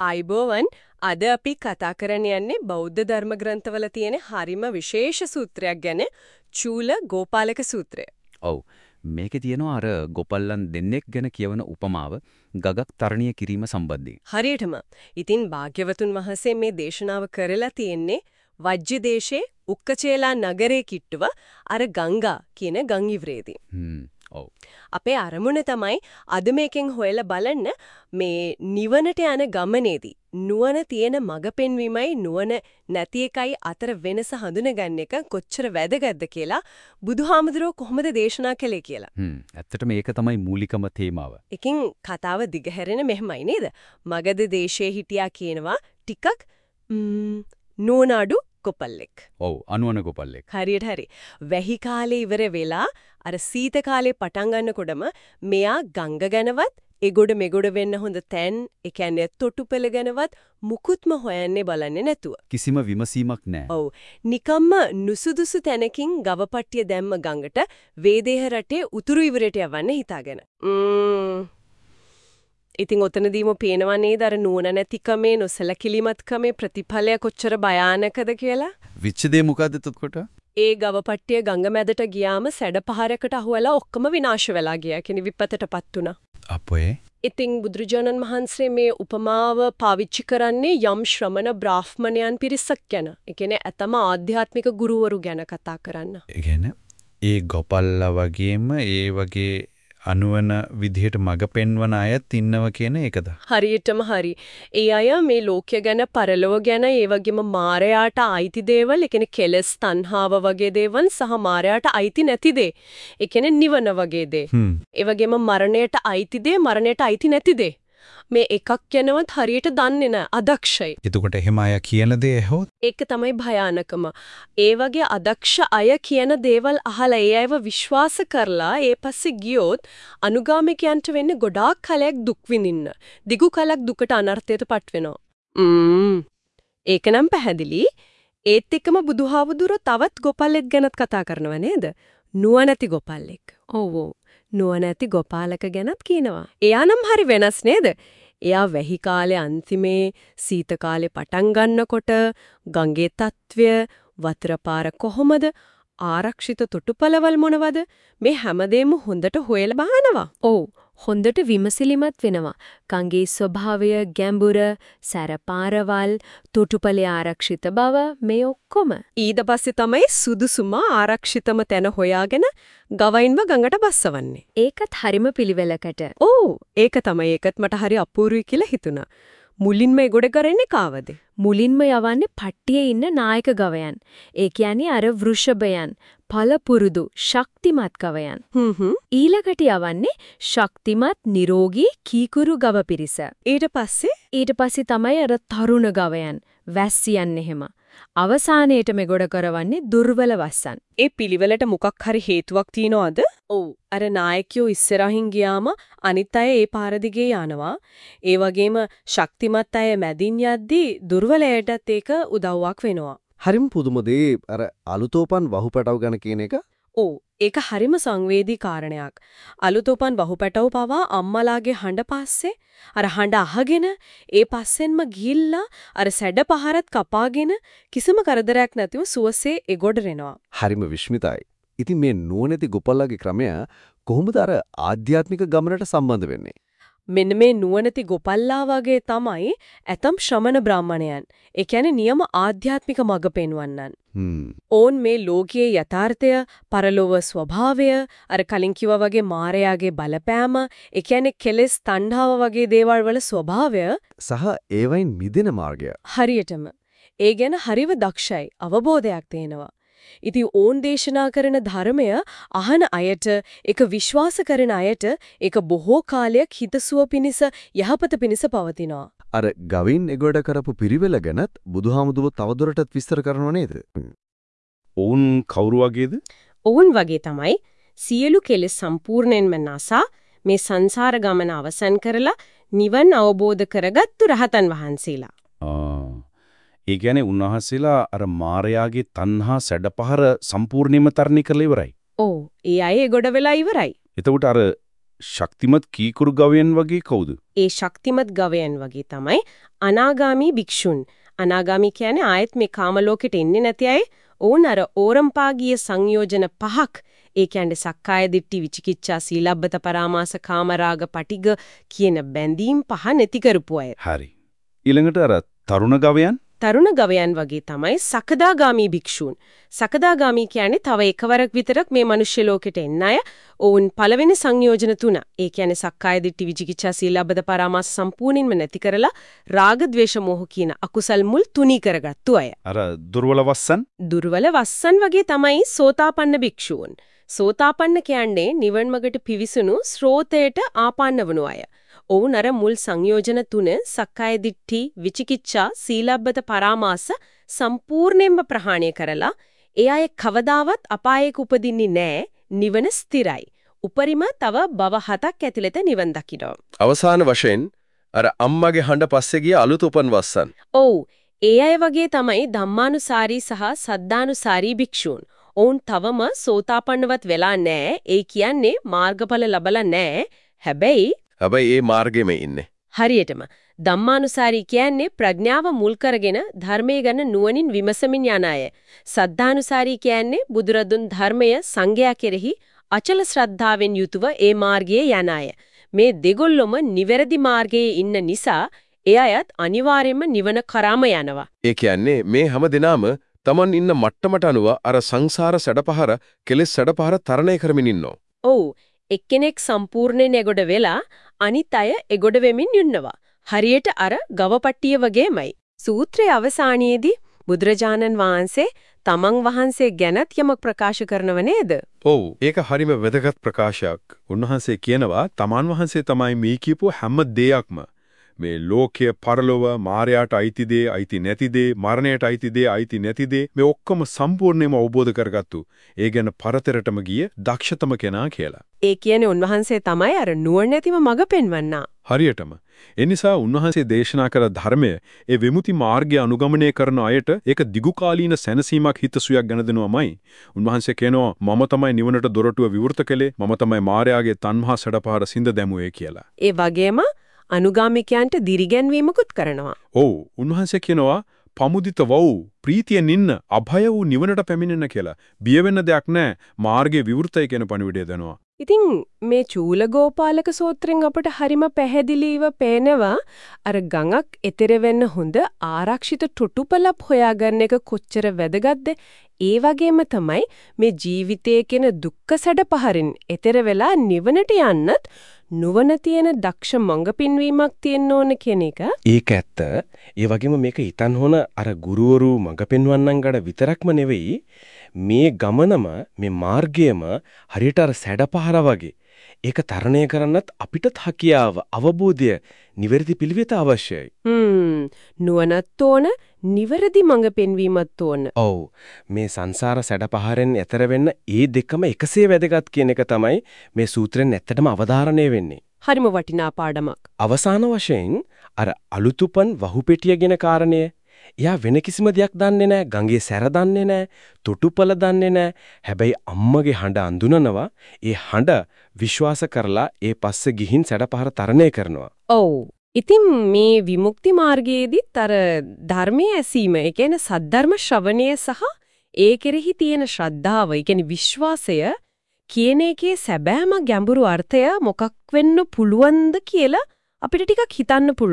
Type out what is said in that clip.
අයිබෝවන් අද අපි කතා කරන්න යන්නේ බෞද්ධ ධර්ම ග්‍රන්ථවල තියෙන හරිම විශේෂ සූත්‍රයක් ගැන චූල ගෝපාලක සූත්‍රය. ඔව්. මේකේ තියෙනවා අර ගොපල්ලන් දෙන්නෙක් ගැන කියවන උපමාව ගගක් තරණීය කිරීම සම්බන්ධයෙන්. හරියටම. ඉතින් භාග්‍යවතුන් වහන්සේ මේ දේශනාව කරලා තියෙන්නේ වජ්ජ දේශේ උක්කචේලා නගරේ කිට්ටුව අර ගංගා කියන ගම් ඉවරේදී. හ්ම්. ඔව්. අපේ අරමුණ තමයි අද මේකෙන් හොයලා බලන්න මේ නිවනට යන ගමනේදී නුවණ තියෙන මඟ පෙන්වීමයි නුවණ නැති එකයි අතර වෙනස හඳුනගන්න එක කොච්චර වැදගත්ද කියලා බුදුහාමුදුරුවෝ කොහොමද දේශනා කළේ කියලා. හ්ම්. ඇත්තටම ඒක තමයි මූලිකම තේමාව. එකකින් කතාව දිගහැරෙන මෙහෙමයි නේද? මගධ දේශයේ හිටියා කියනවා ටිකක් නෝනාඩු කොපල්ලෙක්. ඔව් අනුවන ගොපල්ලෙක්. හරියට හරි. වැහි කාලේ ඉවර වෙලා අර සීත කාලේ පටන් ගන්නකොටම මෙයා ගංග ගැනවත් එගොඩ මෙගොඩ වෙන්න හොඳ තැන් ඒ කියන්නේ තොටුපළ ගැනවත් මුකුත්ම හොයන්නේ බලන්නේ නැතුව. කිසිම විමසීමක් නැහැ. ඔව්. නිකම්ම නුසුදුසු තැනකින් ගවපට්ටිය දැම්ම ගඟට වේදේහ රටේ උතුරු ඉවරයට යවන්න හිතාගෙන. ඉතින් ඔතනදීම පේනවා නේද අර නුවණ නැතිකමේ නොසලකිලිමත්කමේ ප්‍රතිඵලය කොච්චර භයානකද කියලා? විච්ඡේදේ මොකද්ද එතකොට? ඒ ගවපට්ටිය ගඟ මැදට ගියාම සැඩ පහරකට අහුවලා ඔක්කොම විනාශ වෙලා ගියා. කෙනි විපතටපත් වුණා. අපේ ඉතින් බුදුරජාණන් වහන්සේ මේ උපමාව පාවිච්චි කරන්නේ යම් ශ්‍රමණ බ්‍රාහ්මණයන් පිරිසක් ගැන. ඒ කියන්නේ ඇතම ආධ්‍යාත්මික ගුරුවරු ගැන කතා කරන්න. ඒ ඒ ගොපල්ලා වගේම ඒ වගේ අනුවන විදිහට මඟ පෙන්වන අයත් ඉන්නව කියන එකද? හරියටම හරි. ඒ අය මේ ලෝකය ගැන, පරලොව ගැන, ඒ වගේම මායයට අයිති දේවල්, ඒ කියන්නේ කෙලස්, තණ්හාව වගේ දේවල් සහ මායයට අයිති නැති දේ. ඒ කියන්නේ නිවන වගේ දේ. ඒ වගේම මරණයට අයිති දේ, මරණයට අයිති නැති දේ. මේ එකක් යනවත් හරියට දන්නේ නැහැ අදක්ෂයි. එතකොට එහෙම අය කියන දේ ඇහුවොත් ඒක තමයි භයානකම. ඒ වගේ අදක්ෂ අය කියන දේවල් අහලා ඒ අයව විශ්වාස කරලා ඒ පස්සේ ගියොත් අනුගාමිකයන්ට වෙන්නේ ගොඩාක් කලයක් දුක් විඳින්න. දිගු කලක් දුකට අනර්ථයටපත් වෙනවා. ම්ම්. ඒකනම් පැහැදිලි. ඒත් එක්කම බුදුහාමුදුරුවෝ තවත් ගොපල්ලෙක් ගැනත් කතා කරනව නේද? නුවණැති ගොපල්ලෙක්. ඔව් ඔව්. නුවණැති ගෝපාලක ගැනත් කියනවා. එයා නම් හරි වෙනස් නේද? එයා වැහි කාලේ අන්තිමේ සීත කාලේ පටන් ගන්නකොට ගංගේ තත්වය වතුර පාර කොහොමද ආරක්ෂිත තොටුපළවල් මොනවද මේ හැමදේම හොඳට හොයලා බලනවා. ඔව් හොඳට විමසිලිමත් වෙනවා. කංගේ ස්වභාවය, ගැඹුර, සැරපාරවල්, තොටුපළේ ආරක්ෂිත බව මේ ඔක්කොම. ඊට පස්සේ තමයි සුදුසුම ආරක්ෂිතම තැන හොයාගෙන ගවයින්ව ගඟට බස්සවන්නේ. ඒකත් හරිම පිළිවෙලකට. ඔව් ඒක තමයි ඒකත් මට හරි අපූර්වයි කියලා හිතුණා. මුලින්ම ඒගොඩ කරන්නේ කාවද? මුලින්ම යවන්නේ පට්ටියේ ඉන්න නායක ගවයන්. ඒ කියන්නේ අර වෘෂභයන්, පළපුරුදු, ශක්තිමත් ගවයන්. ඊළඟට යවන්නේ ශක්තිමත්, නිරෝගී කීකුරු ගව පිරිස. ඊට පස්සේ ඊට පස්සේ තමයි අර තරුණ ගවයන්, වැස්සියන් එහෙම. අවසානයේට මෙගොඩ කරවන්නේ දුර්වල වස්සන්. ඒ පිළිවෙලට මොකක් හරි හේතුවක් තියනවද? ඔව්. අර නායකයෝ ඉස්සරහින් ගියාම අනිත් අය ඒ පාර දිගේ යනවා. ඒ වගේම ශක්තිමත් අය මැදින් යද්දී දුර්වලයටත් ඒක උදව්වක් වෙනවා. හරිම පුදුම දේ අර අලුතෝපන් වහුපටව ගැන කියන එක ඔව් ඒක හරිම සංවේදී කාරණයක්. අලුතෝපන් වහුපැටව පවා අම්මලාගේ හඬ පස්සේ අර හඬ අහගෙන ඒ පස්සෙන්ම ගිහිල්ලා අර සැඩ පහරත් කපාගෙන කිසිම කරදරයක් නැතිව සුවසේ එගොඩ රෙනවා. හරිම විශ්මිතයි. ඉතින් මේ නුවණැති ගොපල්ලාගේ ක්‍රමය කොහොමද අර ආධ්‍යාත්මික ගමනට සම්බන්ධ වෙන්නේ? මෙන්න මේ නුවණති ගොපල්ලා වගේ තමයි ඇතම් ශ්‍රමණ බ්‍රාහමණයන්. ඒ කියන්නේ නියම ආධ්‍යාත්මික මඟ පෙන්වන්නන්. ඕන් මේ ලෝකයේ යථාර්ථය, පරලෝව ස්වභාවය, අර කලින් කිව්වා වගේ මායාවේ බලපෑම, ඒ කියන්නේ කෙලෙස් තණ්හාව වගේ දේවල් වල ස්වභාවය සහ ඒවයින් මිදෙන මාර්ගය. හරියටම ඒ ගැන හරිව දක්ෂයි අවබෝධයක් තේනවා. ඉතින් ඕන් දේශනා කරන ධර්මය අහන අයට ඒක විශ්වාස කරන අයට ඒක බොහෝ කාලයක් හිතසුව පිණිස යහපත පිණිස පවතිනවා. අර ගවින් එගොඩ කරපු පිරිවෙල ගැනත් බුදුහාමුදුරුවෝ තවදුරටත් විස්තර කරනව නේද? ඔවුන් කවුරු වගේද? ඔවුන් වගේ තමයි සියලු කෙලෙස් සම්පූර්ණයෙන්ම නැසා මේ සංසාර ගමන අවසන් කරලා නිවන් අවබෝධ කරගත්තු රහතන් වහන්සේලා. ආ ඒ කියන්නේ උන්වහන්සේලා අර මායාගේ තණ්හා සැඩපහර සම්පූර්ණයෙන්ම තරණය කරලා ඉවරයි. ඔව්. ඒ අය ගොඩ වෙලා ඉවරයි. එතකොට අර ශක්තිමත් කීකුරු ගවයන් වගේ කවුද? ඒ ශක්තිමත් ගවයන් වගේ තමයි අනාගාමි භික්ෂුන්. අනාගාමි කියන්නේ ආයෙත් මේ කාම ලෝකෙට එන්නේ නැති අය. ඕන අර ඕරම්පාගීය සංයෝජන පහක්. ඒ කියන්නේ සක්කාය දිට්ඨි විචිකිච්ඡා සීලබ්බත පරාමාස කාමරාග පටිග කියන බැඳීම් පහ නැති කරපු අය. හරි. ඊළඟට අර තරුණ ගවයන් තරුණ ගවයන් වගේ තමයි සකදාගාමි භික්ෂූන්. සකදාගාමි කියන්නේ තව එකවරක් විතරක් මේ මිනිස්සු ලෝකෙට එන්න අය. ඔවුන් පළවෙනි සංයෝජන තුන. ඒ කියන්නේ සක්කාය දිට්ඨි විචිකිච්ඡා සීලබ්බත පරාමාස සම්පූර්ණයෙන්ම නැති කරලා රාග ద్వේෂ මෝහ කියන අකුසල් මුල් තුනී කරගත්තු අය. අර දුර්වල වස්සන් දුර්වල වස්සන් වගේ තමයි සෝතාපන්න භික්ෂූන්. සෝතාපන්න කියන්නේ නිවන් මගට පිවිසුණු ස්රෝතයට ආපන්න වුණු අය. ඔවුන් අර මුල් සංයෝජන තුන සක්කාය දිට්ඨි විචිකිච්ඡා සීලබ්බත පරාමාස සම්පූර්ණයෙන්ම ප්‍රහාණය කරලා ඒ අය කවදාවත් අපායක උපදින්නේ නැහැ නිවන ස්ථිරයි. උපරිම තව භව හතක් ඇතුළත නිවන් දකින්න. අවසාන වශයෙන් අර අම්මගේ හඬ පස්සේ ගිය අලුත් උපන් වස්සන්. ඔව් ඒ අය වගේ තමයි ධම්මානුසාරී සහ සද්ධානුසාරී භික්ෂූන්. ඔවුන් තවම සෝතාපන්නවත් වෙලා නැහැ. ඒ කියන්නේ මාර්ගඵල ලබලා නැහැ. හැබැයි හැබැයි ඒ මාර්ගෙම ඉන්නේ. හරියටම ධම්මානුසාරී කියන්නේ ප්‍රඥාව මුල් කරගෙන ධර්මයේ ගැන නුවණින් විමසමින් යන අය. සද්ධානුසාරී කියන්නේ බුදුරදුන් ධර්මය සංගයා කෙරෙහි අචල ශ්‍රද්ධාවෙන් යුතුව ඒ මාර්ගයේ යන අය. මේ දෙගොල්ලොම නිවැරදි මාර්ගයේ ඉන්න නිසා ඒ අයත් අනිවාර්යයෙන්ම නිවන කරාම යනවා. ඒ කියන්නේ මේ හැම දිනම Taman ඉන්න මට්ටමට අනුව අර සංසාර සැඩපහර කෙලෙස් සැඩපහර තරණය කරමින් ඉන්නෝ. ඔව් එක්කෙනෙක් සම්පූර්ණයෙන් එගොඩ වෙලා අනිත් අය එගොඩ වෙමින් ඉන්නවා. හරියට අර ගවපට්ටිය වගේමයි. සූත්‍රයේ අවසානයේදී බුදුරජාණන් වහන්සේ තමන් වහන්සේ ගැනත් යමක් ප්‍රකාශ කරනව නේද? ඔව් ඒක හරිම වැදගත් ප්‍රකාශයක්. උන්වහන්සේ කියනවා තමන් වහන්සේ තමයි මේ කියපු හැම දෙයක්ම මේ ලෝකයේ පරලොව මායයට අයිති දේ අයිති නැති දේ මරණයට අයිති දේ අයිති නැති දේ මේ ඔක්කොම සම්පූර්ණයෙන්ම අවබෝධ කරගත්තු. ඒ ගැන පරතරටම ගිය දක්ෂතම කෙනා කියලා. ඒ කියන්නේ උන්වහන්සේ තමයි අර නුවණැතිව මඟ පෙන්වන්නා. හරියටම. ඒ නිසා උන්වහන්සේ දේශනා කළ ධර්මය ඒ විමුති මාර්ගය අනුගමනය කරන අයට ඒක දිගුකාලීන සැනසීමක් හිතසුවක් ගැන දෙනවමයි. උන්වහන්සේ කියනවා මම තමයි නිවනට දොරටුව විවෘත කළේ මම තමයි මායාගේ තණ්හා සඩපාර සිඳ දැමුවේ කියලා. ඒ වගේම අනුගාමිකයන්ට දිරිගැන්වීමකුත් කරනවා. ඔව් උන්වහන්සේ කියනවා පමුදිත වූ ප්‍රීතියෙන් ඉන්න අභය වූ නිවනට පැමිණෙන්න කියලා. බිය වෙන්න දෙයක් නැහැ. මාර්ගයේ විවෘතයි කියන පණිවිඩය දෙනවා. ඉතින් මේ චූලගෝපාලක සූත්‍රෙන් අපට හරිම පැහැදිලිව පේනවා අර ගඟක් එතෙර වෙන්න හොඳ ආරක්ෂිත ටුටුපලක් හොයාගන්න එක කොච්චර වැදගත්ද ඒ වගේම තමයි මේ ජීවිතයේ කෙන දුක්ඛ සැඩ පහරින් එතෙර වෙලා නිවනට යන්නත් නුවණ තියෙන දක්ෂ මඟ පින්වීමක් තියෙන්න ඕන කියන එක. ඒක ඇත්ත. ඒ වගේම මේක හිතන් හොන අර ගුරුවරු මඟ පෙන්වන්නන්ගඩ විතරක්ම නෙවෙයි මේ ගමනම මේ මාර්ගයම හරියට අර සැඩපහර වගේ. ඒක තරණය කරන්නත් අපිටත් හැකියාව අවබෝධය නිවැරදි පිළිවෙත අවශ්‍යයි. හ්ම් නුවණත් ඕන නිවැරදි මඟ පෙන්වීමත් ඕන. ඔව් මේ සංසාර සැඩපහරෙන් එතර වෙන්න ඒ දෙකම එකසේ වැදගත් කියන එක තමයි මේ සූත්‍රෙන් ඇත්තටම අවධාරණය වෙන්නේ. හරිම වටිනා පාඩමක්. අවසාන වශයෙන් අර අලුතුපන් වහුපෙටිය ගැන කාරණය එයා වෙන කිසිම දෙයක් දන්නේ නැහැ. ගඟේ සැර දන්නේ නැහැ. තොටුපළ දන්නේ නැහැ. හැබැයි අම්මගේ හඬ අඳුනනවා. ඒ හඬ විශ්වාස කරලා ඒ පස්සේ ගිහින් සැඩපහර තරණය කරනවා. ඔව්. ඉතින් මේ විමුක්ති මාර්ගයේදීත් අර ධර්මයේ ඇසීම, ඒ කියන්නේ සද්ධර්ම ශ්‍රවණය සහ ඒ කෙරෙහි තියෙන ශ්‍රද්ධාව, ඒ කියන්නේ විශ්වාසය කියන එකේ සැබෑම ගැඹුරු අර්ථය මොකක් වෙන්න පුළුවන්ද කියලා අපිට ටිකක් හිතන්න පුළුවන්.